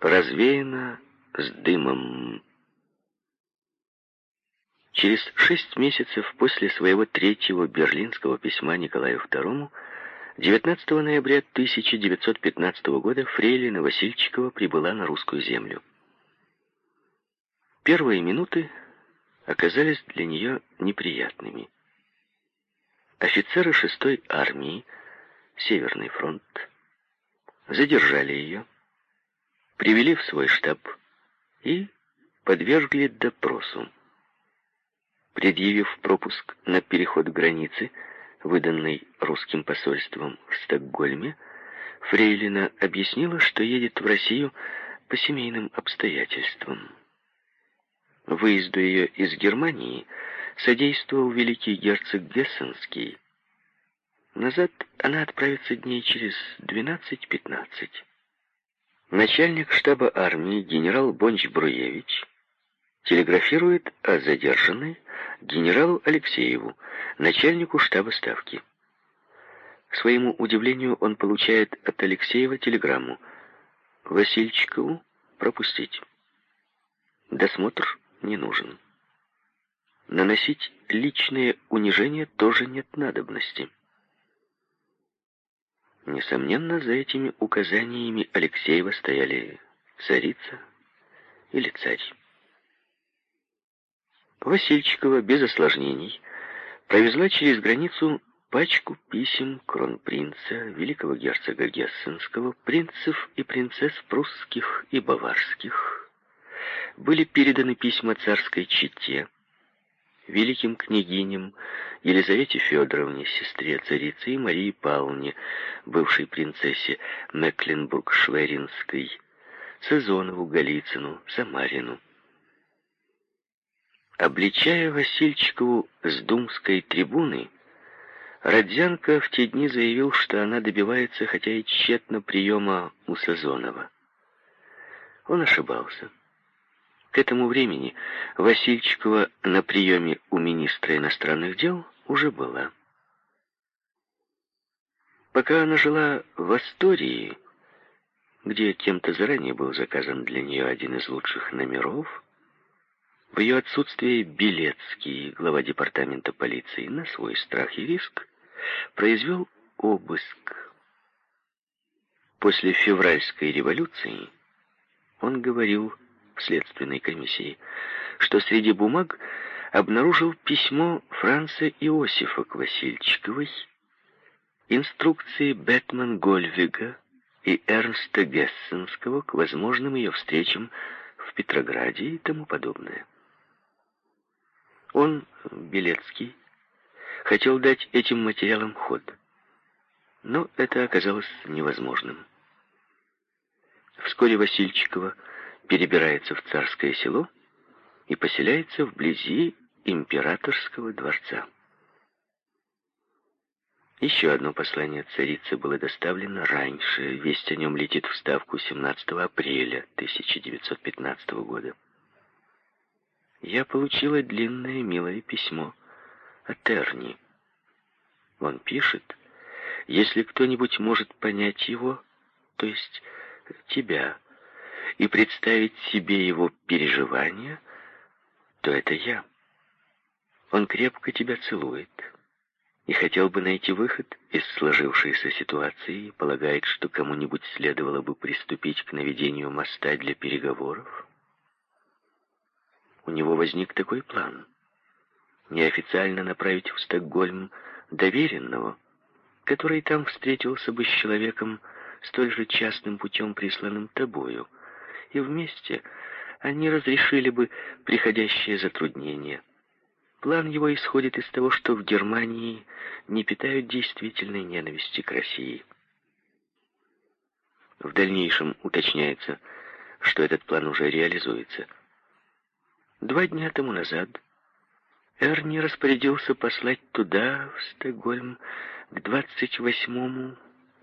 развеяно с дымом. Через шесть месяцев после своего третьего берлинского письма Николаю II 19 ноября 1915 года Фрейлина Васильчикова прибыла на русскую землю. Первые минуты оказались для нее неприятными. Офицеры шестой армии, Северный фронт, задержали ее, привели в свой штаб и подвергли допросу. Предъявив пропуск на переход границы, выданный русским посольством в Стокгольме, Фрейлина объяснила, что едет в Россию по семейным обстоятельствам. Выезду ее из Германии содействовал великий герцог Гессенский. Назад она отправится дней через 12-15. Начальник штаба армии генерал Бонч-Бруевич телеграфирует о задержанной генералу Алексееву, начальнику штаба ставки. К своему удивлению он получает от Алексеева телеграмму «Васильчикову пропустить». Досмотр не нужен. Наносить личные унижения тоже нет надобности. Несомненно, за этими указаниями Алексеева стояли царица или царь. Васильчикова без осложнений провезла через границу пачку писем кронпринца, великого герцога Гессенского, принцев и принцесс прусских и баварских. Были переданы письма царской чете, великим княгиням Елизавете Федоровне, сестре царицы, и Марии Павловне, бывшей принцессе Мекленбург-Шверинской, Сезонову, Голицыну, Самарину. Обличая Васильчикову с думской трибуны, Родзянко в те дни заявил, что она добивается, хотя и тщетно, приема у Сазонова. Он ошибался. К этому времени Васильчикова на приеме у министра иностранных дел уже была. Пока она жила в Астории, где кем-то заранее был заказан для нее один из лучших номеров, в ее отсутствие Белецкий, глава департамента полиции, на свой страх и риск произвел обыск. После февральской революции он говорил следственной комиссии, что среди бумаг обнаружил письмо Франца Иосифа к Васильчиковой, инструкции Бэтман Гольвига и Эрнста Гессенского к возможным ее встречам в Петрограде и тому подобное. Он, Белецкий, хотел дать этим материалам ход, но это оказалось невозможным. Вскоре Васильчикова перебирается в царское село и поселяется вблизи императорского дворца. Еще одно послание царицы было доставлено раньше. Весть о нем летит в Ставку 17 апреля 1915 года. Я получила длинное милое письмо от Эрни. Он пишет, если кто-нибудь может понять его, то есть тебя, и представить себе его переживания, то это я. Он крепко тебя целует и хотел бы найти выход из сложившейся ситуации и полагает, что кому-нибудь следовало бы приступить к наведению моста для переговоров. У него возник такой план. Неофициально направить в Стокгольм доверенного, который там встретился бы с человеком, столь же частным путем присланным тобою, и вместе они разрешили бы приходящее затруднение. План его исходит из того, что в Германии не питают действительной ненависти к России. В дальнейшем уточняется, что этот план уже реализуется – Два дня тому назад Эрни распорядился послать туда, в Стокгольм, к двадцать восьмому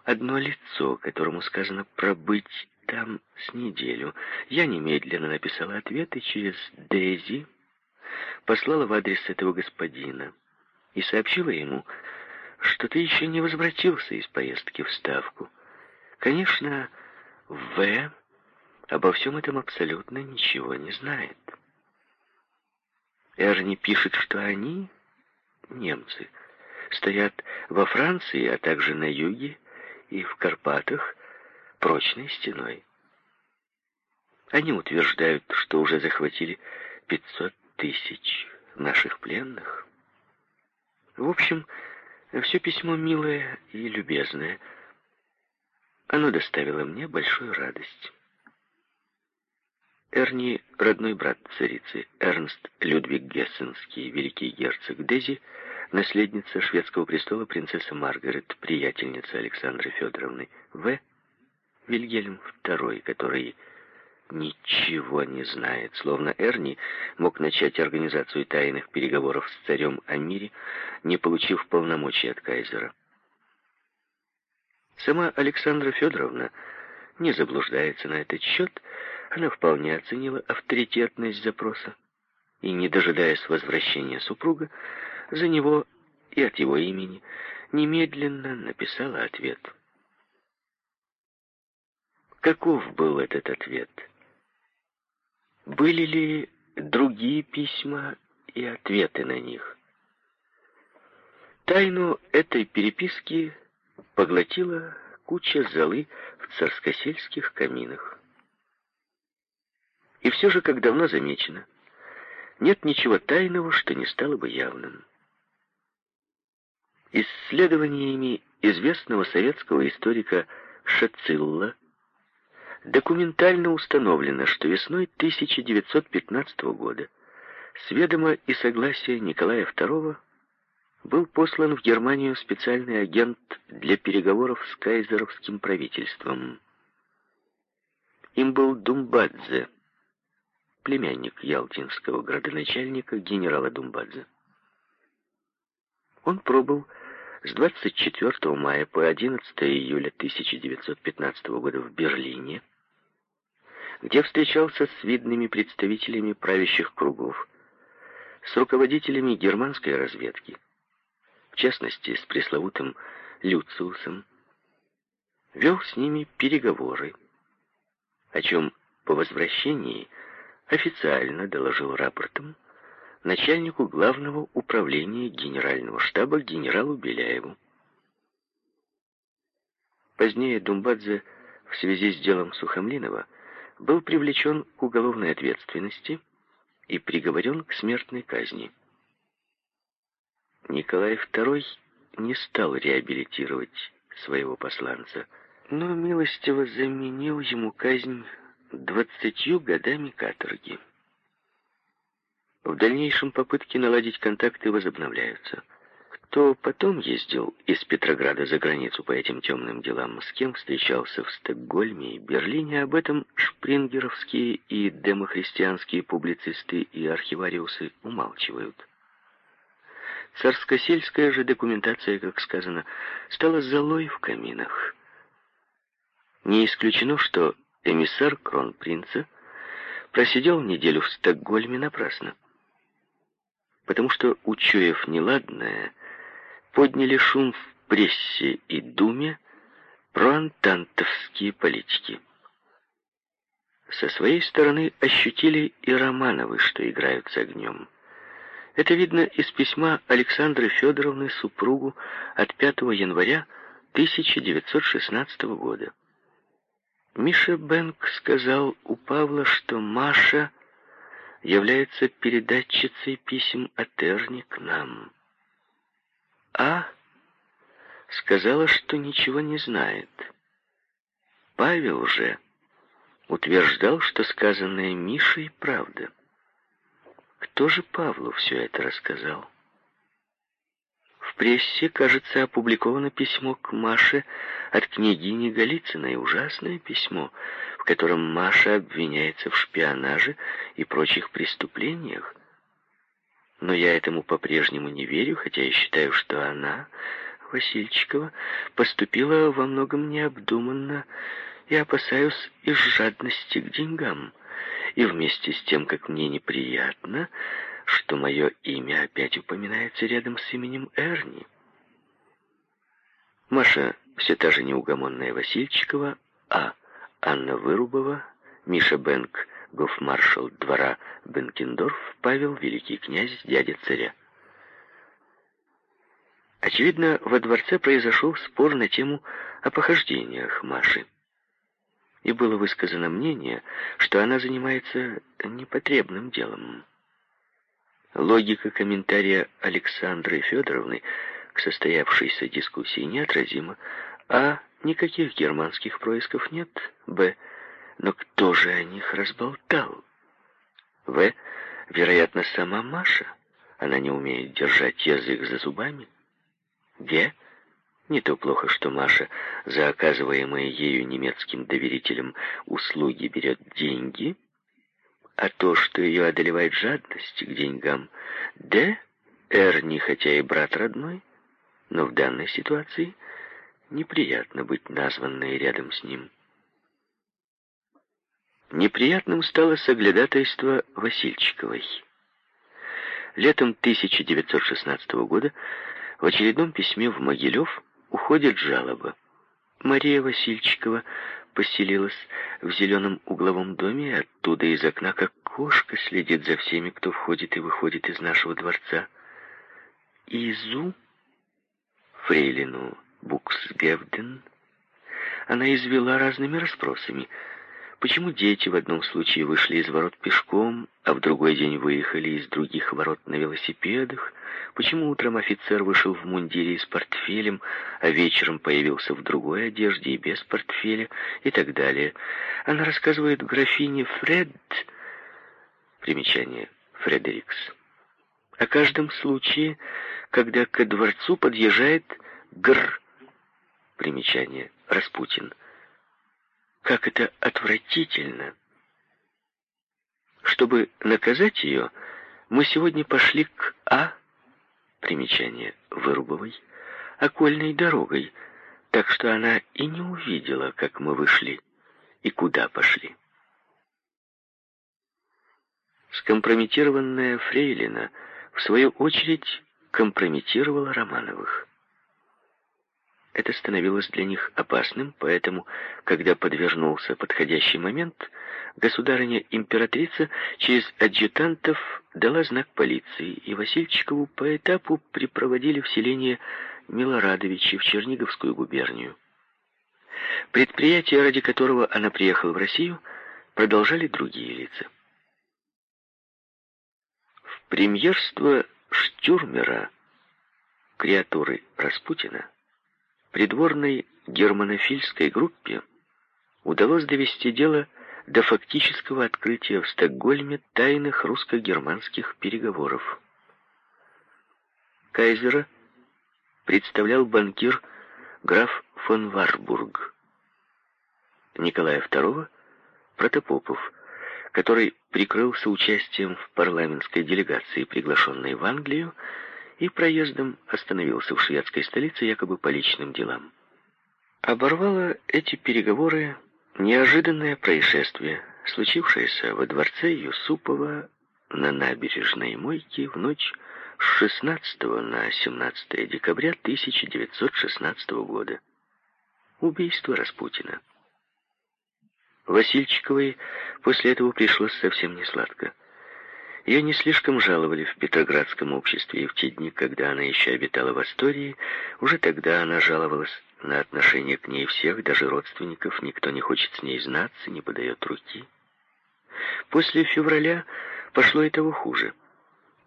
одно лицо, которому сказано пробыть там с неделю. Я немедленно написала ответ и через Дейзи послала в адрес этого господина и сообщила ему, что ты еще не возвратился из поездки в Ставку. Конечно, В обо всем этом абсолютно ничего не знает. Эрни пишет, что они, немцы, стоят во Франции, а также на юге и в Карпатах прочной стеной. Они утверждают, что уже захватили 500 тысяч наших пленных. В общем, все письмо милое и любезное. Оно доставило мне большую радость. Эрни, родной брат царицы, Эрнст Людвиг Гессенский, великий герцог Дези, наследница шведского престола принцесса Маргарет, приятельница Александры Федоровны, В. Вильгельм II, который ничего не знает, словно Эрни мог начать организацию тайных переговоров с царем о мире, не получив полномочий от кайзера. Сама Александра Федоровна не заблуждается на этот счет, она вполне оценила авторитетность запроса и, не дожидаясь возвращения супруга, за него и от его имени немедленно написала ответ. Каков был этот ответ? Были ли другие письма и ответы на них? Тайну этой переписки поглотила куча золы в царскосельских каминах. И все же, как давно замечено, нет ничего тайного, что не стало бы явным. Исследованиями известного советского историка Шацилла документально установлено, что весной 1915 года с ведома и согласия Николая II был послан в Германию специальный агент для переговоров с кайзеровским правительством. Им был Думбадзе, племянник ялтинского градоначальника генерала Думбадзе. Он пробыл с 24 мая по 11 июля 1915 года в Берлине, где встречался с видными представителями правящих кругов, с руководителями германской разведки, в частности, с пресловутым Люциусом, вел с ними переговоры, о чем по возвращении официально доложил рапортом начальнику главного управления генерального штаба генералу Беляеву. Позднее Думбадзе в связи с делом Сухомлинова был привлечен к уголовной ответственности и приговорен к смертной казни. Николай II не стал реабилитировать своего посланца, но милостиво заменил ему казнь двадцатью годами каторги. В дальнейшем попытки наладить контакты возобновляются – кто потом ездил из Петрограда за границу по этим темным делам, с кем встречался в Стокгольме и Берлине, об этом шпрингеровские и демохристианские публицисты и архивариусы умалчивают. Царско-сельская же документация, как сказано, стала золой в каминах. Не исключено, что эмиссар кронпринца просидел неделю в Стокгольме напрасно, потому что, учуяв неладное, подняли шум в прессе и думе проантантовские политики. Со своей стороны ощутили и Романовы, что играют с огнем. Это видно из письма Александры Федоровны супругу от 5 января 1916 года. Миша Бенк сказал у Павла, что Маша является передатчицей писем от Эрни к нам. А сказала, что ничего не знает. Павел же утверждал, что сказанное Мишей правда. Кто же Павлу все это рассказал? В прессе, кажется, опубликовано письмо к Маше от княгини Голицыной, ужасное письмо, в котором Маша обвиняется в шпионаже и прочих преступлениях. Но я этому по-прежнему не верю, хотя я считаю, что она, Васильчикова, поступила во многом необдуманно и опасаюсь из жадности к деньгам. И вместе с тем, как мне неприятно, что мое имя опять упоминается рядом с именем Эрни. Маша все та же неугомонная Васильчикова, а Анна Вырубова Миша Бенк, гофмаршал двора Бенкендорф, Павел, великий князь, дядя царя. Очевидно, во дворце произошел спор на тему о похождениях Маши. И было высказано мнение, что она занимается непотребным делом. Логика комментария Александры Федоровны к состоявшейся дискуссии неотразима. А. Никаких германских происков нет. Б. Но кто же о них разболтал? В. Вероятно, сама Маша. Она не умеет держать язык за зубами. Г. Не то плохо, что Маша за оказываемые ею немецким доверителям услуги берет деньги, а то, что ее одолевает жадность к деньгам. Д. Эрни, хотя и брат родной, но в данной ситуации неприятно быть названной рядом с ним. Неприятным стало соглядатайство Васильчиковой. Летом 1916 года в очередном письме в Могилев уходит жалоба. Мария Васильчикова поселилась в зеленом угловом доме, оттуда из окна, как кошка, следит за всеми, кто входит и выходит из нашего дворца. Изу, фрейлину Буксгевден, она извела разными расспросами — Почему дети в одном случае вышли из ворот пешком, а в другой день выехали из других ворот на велосипедах? Почему утром офицер вышел в мундире с портфелем, а вечером появился в другой одежде и без портфеля и так далее? Она рассказывает графине Фред... Примечание. Фредерикс. О каждом случае, когда ко дворцу подъезжает Гр. Примечание. Распутин. Как это отвратительно! Чтобы наказать ее, мы сегодня пошли к А, примечание, Вырубовой, окольной дорогой, так что она и не увидела, как мы вышли и куда пошли. Скомпрометированная Фрейлина, в свою очередь, компрометировала Романовых. Это становилось для них опасным, поэтому, когда подвернулся подходящий момент, государыня-императрица через адъютантов дала знак полиции, и Васильчикову по этапу припроводили в селение Милорадовичи в Черниговскую губернию. Предприятие, ради которого она приехала в Россию, продолжали другие лица. В премьерство Штюрмера, креатуры Распутина, придворной германофильской группе удалось довести дело до фактического открытия в Стокгольме тайных русско-германских переговоров. Кайзера представлял банкир граф фон Варбург. Николая II – Протопопов, который прикрылся участием в парламентской делегации, приглашенной в Англию, и проездом остановился в шведской столице якобы по личным делам. Оборвало эти переговоры неожиданное происшествие, случившееся во дворце Юсупова на набережной Мойки в ночь с 16 на 17 декабря 1916 года. Убийство Распутина. Васильчиковой после этого пришлось совсем не сладко. Ее не слишком жаловали в Петроградском обществе, и в те дни, когда она еще обитала в Астории, уже тогда она жаловалась на отношение к ней всех, даже родственников, никто не хочет с ней знаться, не подает руки. После февраля пошло и того хуже.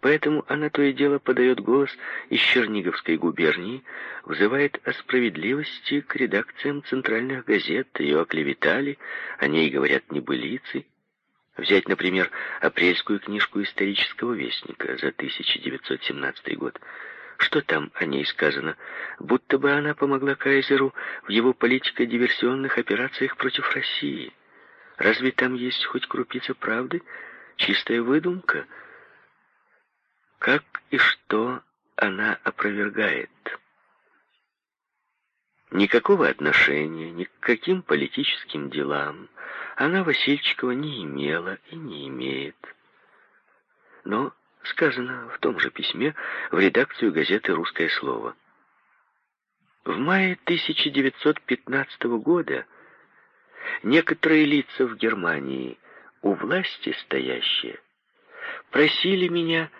Поэтому она то и дело подает голос из Черниговской губернии, вызывает о справедливости к редакциям центральных газет, ее оклеветали, о ней говорят небылицы, Взять, например, апрельскую книжку исторического вестника за 1917 год. Что там о ней сказано? Будто бы она помогла Кайзеру в его политико-диверсионных операциях против России. Разве там есть хоть крупица правды? Чистая выдумка? Как и что она опровергает? Никакого отношения ни к каким политическим делам, она Васильчикова не имела и не имеет. Но сказано в том же письме в редакцию газеты «Русское слово». В мае 1915 года некоторые лица в Германии, у власти стоящие, просили меня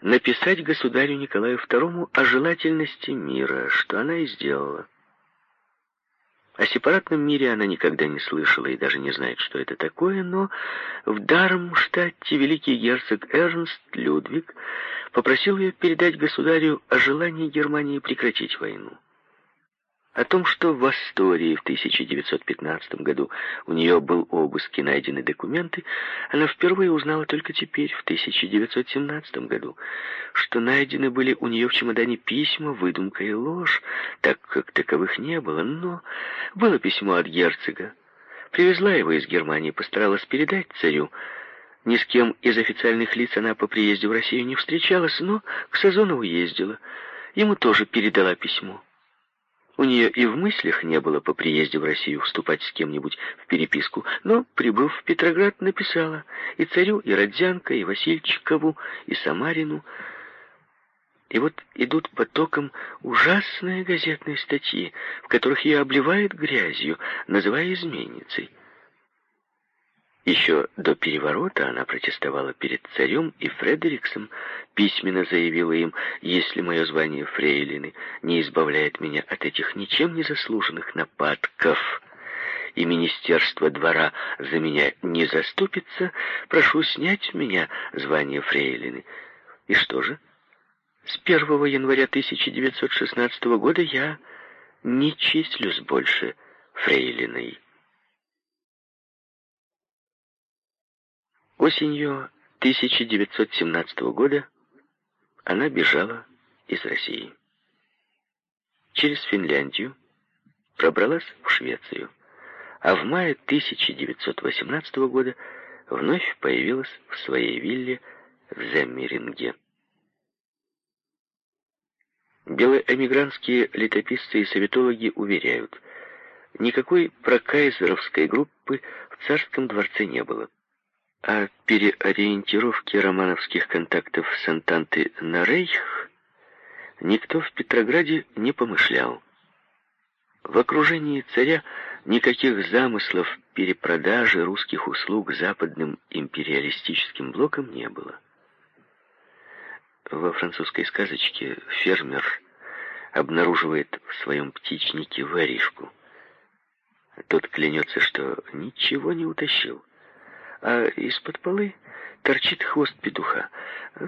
написать государю Николаю II о желательности мира, что она и сделала. О сепаратном мире она никогда не слышала и даже не знает, что это такое, но в Дармштадте великий герцог Эрнст Людвиг попросил ее передать государю о желании Германии прекратить войну. О том, что в Астории в 1915 году у нее был обыск и найдены документы, она впервые узнала только теперь, в 1917 году, что найдены были у нее в чемодане письма, выдумка и ложь, так как таковых не было, но было письмо от герцога. Привезла его из Германии, постаралась передать царю. Ни с кем из официальных лиц она по приезде в Россию не встречалась, но к Сазонову ездила. Ему тоже передала письмо. У нее и в мыслях не было по приезде в Россию вступать с кем-нибудь в переписку, но, прибыв в Петроград, написала и царю, и Родзянко, и Васильчикову, и Самарину. И вот идут потоком ужасные газетные статьи, в которых ее обливают грязью, называя изменницей. Еще до переворота она протестовала перед царем и Фредериксом, письменно заявила им, если мое звание фрейлины не избавляет меня от этих ничем не заслуженных нападков, и Министерство двора за меня не заступится, прошу снять меня звание фрейлины. И что же? С 1 января 1916 года я не числюсь больше фрейлиной. Осенью 1917 года она бежала из России. Через Финляндию пробралась в Швецию, а в мае 1918 года вновь появилась в своей вилле в Земмеринге. Белоэмигрантские летописцы и советологи уверяют, никакой прокайзеровской группы в царском дворце не было. О переориентировке романовских контактов с Антанты на Рейх никто в Петрограде не помышлял. В окружении царя никаких замыслов перепродажи русских услуг западным империалистическим блокам не было. Во французской сказочке фермер обнаруживает в своем птичнике воришку. Тот клянется, что ничего не утащил а из-под полы торчит хвост петуха.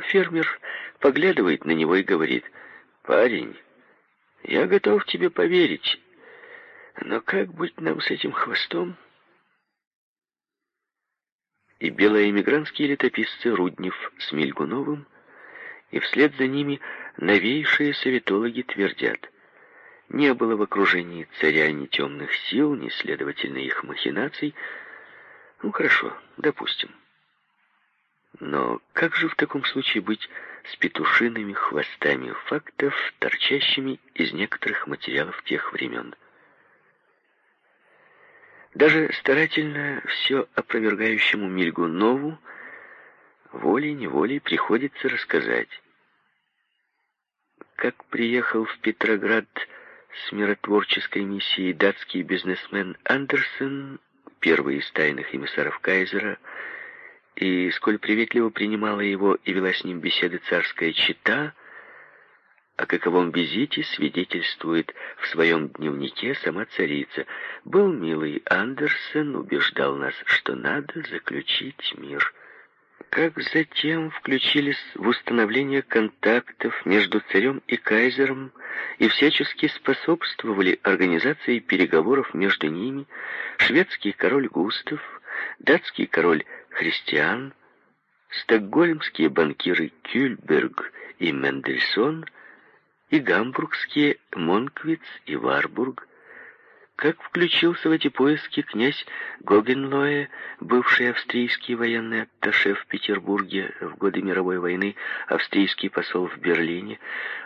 Фермер поглядывает на него и говорит, «Парень, я готов тебе поверить, но как быть нам с этим хвостом?» И белоэмигрантские летописцы Руднев с Мильгуновым, и вслед за ними новейшие советологи твердят, не было в окружении царя ни темных сил, ни, следовательно, их махинаций, ну, хорошо, допустим. Но как же в таком случае быть с петушиными хвостами фактов, торчащими из некоторых материалов тех времен? Даже старательно все опровергающему Мильгунову волей-неволей приходится рассказать, как приехал в Петроград с миротворческой миссией датский бизнесмен Андерсен первый из тайных эмиссаров Кайзера, и сколь приветливо принимала его и вела с ним беседы царская чита, о каковом визите свидетельствует в своем дневнике сама царица. Был милый Андерсен, убеждал нас, что надо заключить мир как затем включились в установление контактов между царем и кайзером и всячески способствовали организации переговоров между ними шведский король Густав, датский король Христиан, стокгольмские банкиры Кюльберг и Мендельсон и гамбургские Монквиц и Варбург, как включился в эти поиски князь Гогенлое, бывший австрийский военный атташе в Петербурге в годы мировой войны, австрийский посол в Берлине,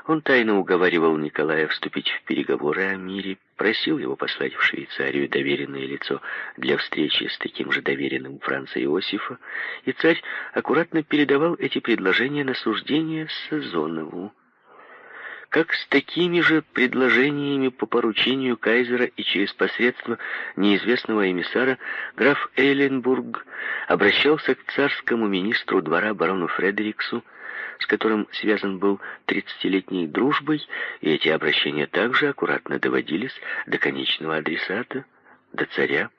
он тайно уговаривал Николая вступить в переговоры о мире, просил его послать в Швейцарию доверенное лицо для встречи с таким же доверенным Франца Иосифа, и царь аккуратно передавал эти предложения на суждение Сазонову. Как с такими же предложениями по поручению кайзера и через посредство неизвестного эмиссара граф Эйленбург обращался к царскому министру двора барону Фредериксу, с которым связан был тридцатилетней дружбой, и эти обращения также аккуратно доводились до конечного адресата, до царя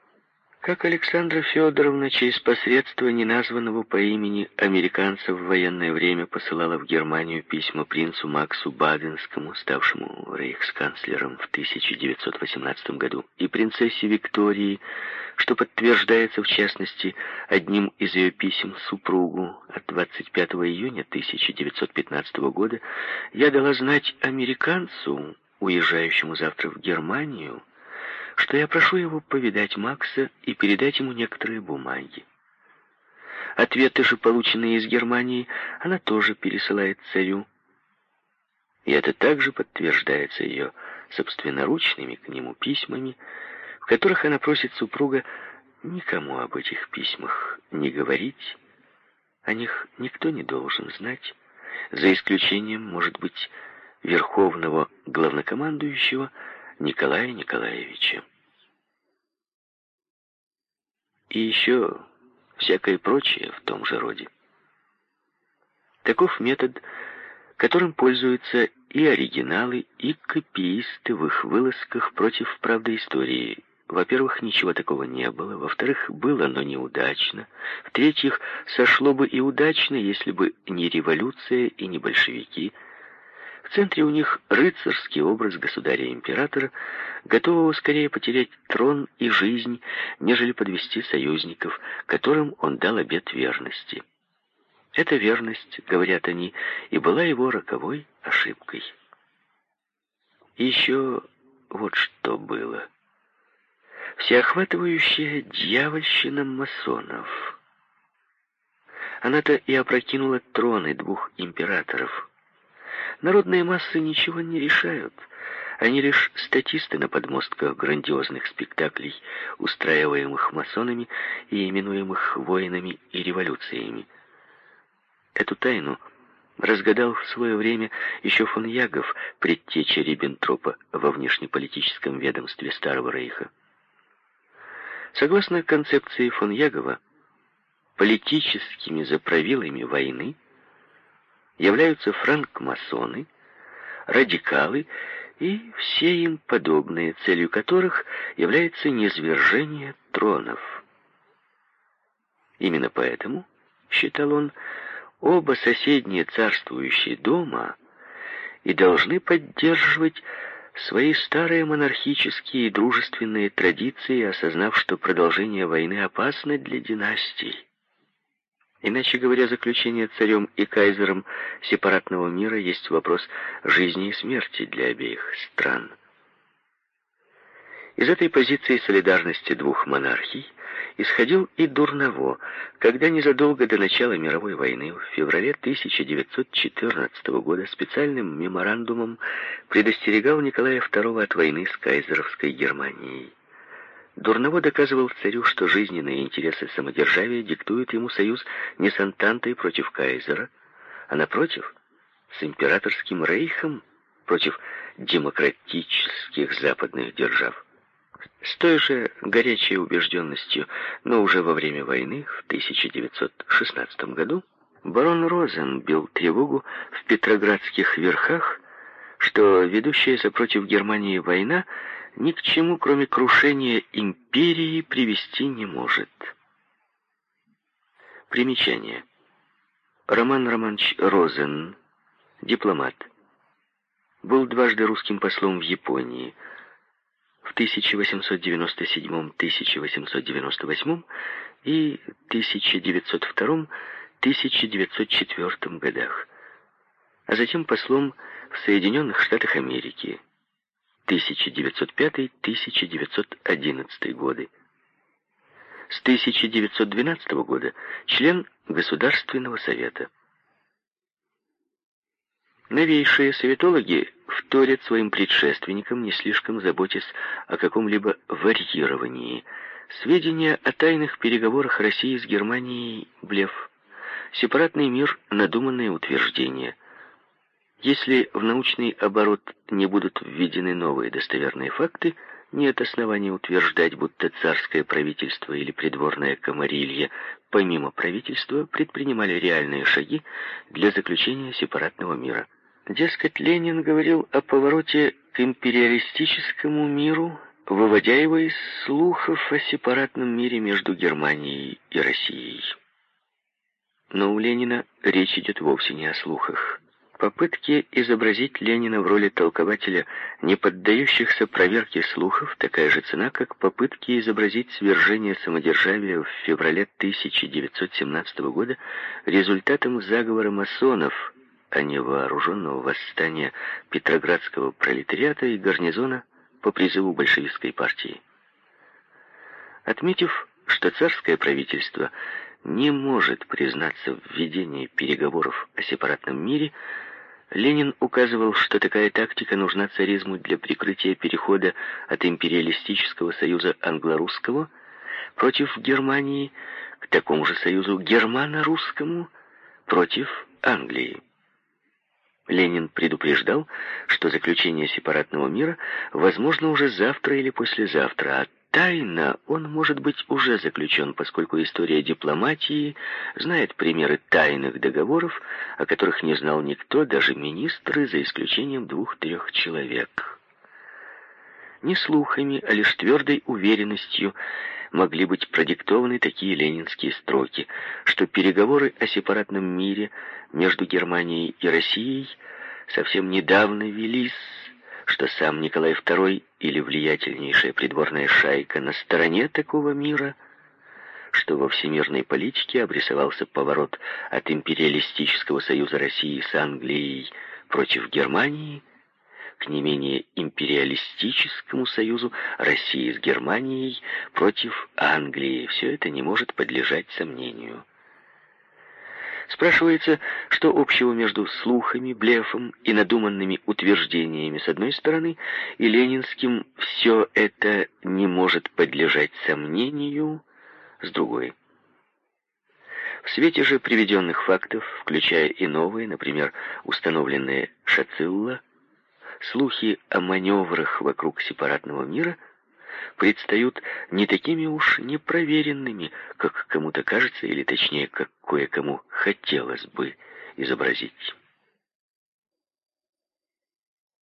как Александра Федоровна через посредство неназванного по имени американца в военное время посылала в Германию письма принцу Максу Баденскому, ставшему рейхсканцлером в 1918 году, и принцессе Виктории, что подтверждается в частности одним из ее писем супругу от 25 июня 1915 года, я дала знать американцу, уезжающему завтра в Германию, что я прошу его повидать Макса и передать ему некоторые бумаги. Ответы же, полученные из Германии, она тоже пересылает царю. И это также подтверждается ее собственноручными к нему письмами, в которых она просит супруга никому об этих письмах не говорить, о них никто не должен знать, за исключением, может быть, верховного главнокомандующего Николая Николаевича. И еще всякое прочее в том же роде. Таков метод, которым пользуются и оригиналы, и копиисты в их вылазках против правды истории. Во-первых, ничего такого не было. Во-вторых, было, но неудачно. В-третьих, сошло бы и удачно, если бы не революция и не большевики – в центре у них рыцарский образ государя-императора, готового скорее потерять трон и жизнь, нежели подвести союзников, которым он дал обет верности. Эта верность, говорят они, и была его роковой ошибкой. Еще вот что было. Всеохватывающая дьявольщина масонов. Она-то и опрокинула троны двух императоров – Народные массы ничего не решают. Они лишь статисты на подмостках грандиозных спектаклей, устраиваемых масонами и именуемых воинами и революциями. Эту тайну разгадал в свое время еще фон Ягов, предтеча Риббентропа во внешнеполитическом ведомстве Старого Рейха. Согласно концепции фон Ягова, политическими заправилами войны являются франкмасоны, радикалы и все им подобные, целью которых является низвержение тронов. Именно поэтому, считал он, оба соседние царствующие дома и должны поддерживать свои старые монархические и дружественные традиции, осознав, что продолжение войны опасно для династий. Иначе говоря, заключение царем и кайзером сепаратного мира есть вопрос жизни и смерти для обеих стран. Из этой позиции солидарности двух монархий исходил и Дурново, когда незадолго до начала мировой войны в феврале 1914 года специальным меморандумом предостерегал Николая II от войны с кайзеровской Германией. Дурново доказывал царю, что жизненные интересы самодержавия диктуют ему союз не с Антантой против кайзера, а напротив, с императорским рейхом против демократических западных держав. С той же горячей убежденностью, но уже во время войны, в 1916 году, барон Розен бил тревогу в Петроградских верхах, что ведущаяся против Германии война ни к чему, кроме крушения империи, привести не может. Примечание. Роман Романович Розен, дипломат, был дважды русским послом в Японии в 1897-1898 и 1902-1904 годах, а затем послом в Соединенных Штатах Америки 1905-1911 годы. С 1912 года член Государственного совета. Новейшие советологи вторят своим предшественникам, не слишком заботясь о каком-либо варьировании. Сведения о тайных переговорах России с Германией – блеф. Сепаратный мир – надуманное утверждение. Если в научный оборот не будут введены новые достоверные факты, нет основания утверждать, будто царское правительство или придворное комарилье, помимо правительства, предпринимали реальные шаги для заключения сепаратного мира. Дескать, Ленин говорил о повороте к империалистическому миру, выводя его из слухов о сепаратном мире между Германией и Россией. Но у Ленина речь идет вовсе не о слухах. Попытки изобразить Ленина в роли толкователя, не поддающихся проверке слухов, такая же цена, как попытки изобразить свержение самодержавия в феврале 1917 года результатом заговора масонов, а не вооруженного восстания петроградского пролетариата и гарнизона по призыву большевистской партии. Отметив, что царское правительство не может признаться в ведении переговоров о сепаратном мире, Ленин указывал, что такая тактика нужна царизму для прикрытия перехода от империалистического союза англо-русского против Германии к такому же союзу германо-русскому против Англии. Ленин предупреждал, что заключение сепаратного мира возможно уже завтра или послезавтра, а тайно он может быть уже заключен, поскольку история дипломатии знает примеры тайных договоров, о которых не знал никто, даже министры, за исключением двух-трех человек. Не слухами, а лишь твердой уверенностью могли быть продиктованы такие ленинские строки, что переговоры о сепаратном мире между Германией и Россией совсем недавно велись, что сам Николай II или влиятельнейшая придворная шайка на стороне такого мира, что во всемирной политике обрисовался поворот от империалистического союза России с Англией против Германии к не менее империалистическому союзу России с Германией против Англии. Все это не может подлежать сомнению. Спрашивается, что общего между слухами, блефом и надуманными утверждениями с одной стороны и ленинским «все это не может подлежать сомнению» с другой. В свете же приведенных фактов, включая и новые, например, установленные Шацилла, слухи о маневрах вокруг сепаратного мира – предстают не такими уж непроверенными, как кому-то кажется, или точнее, как кое-кому хотелось бы изобразить.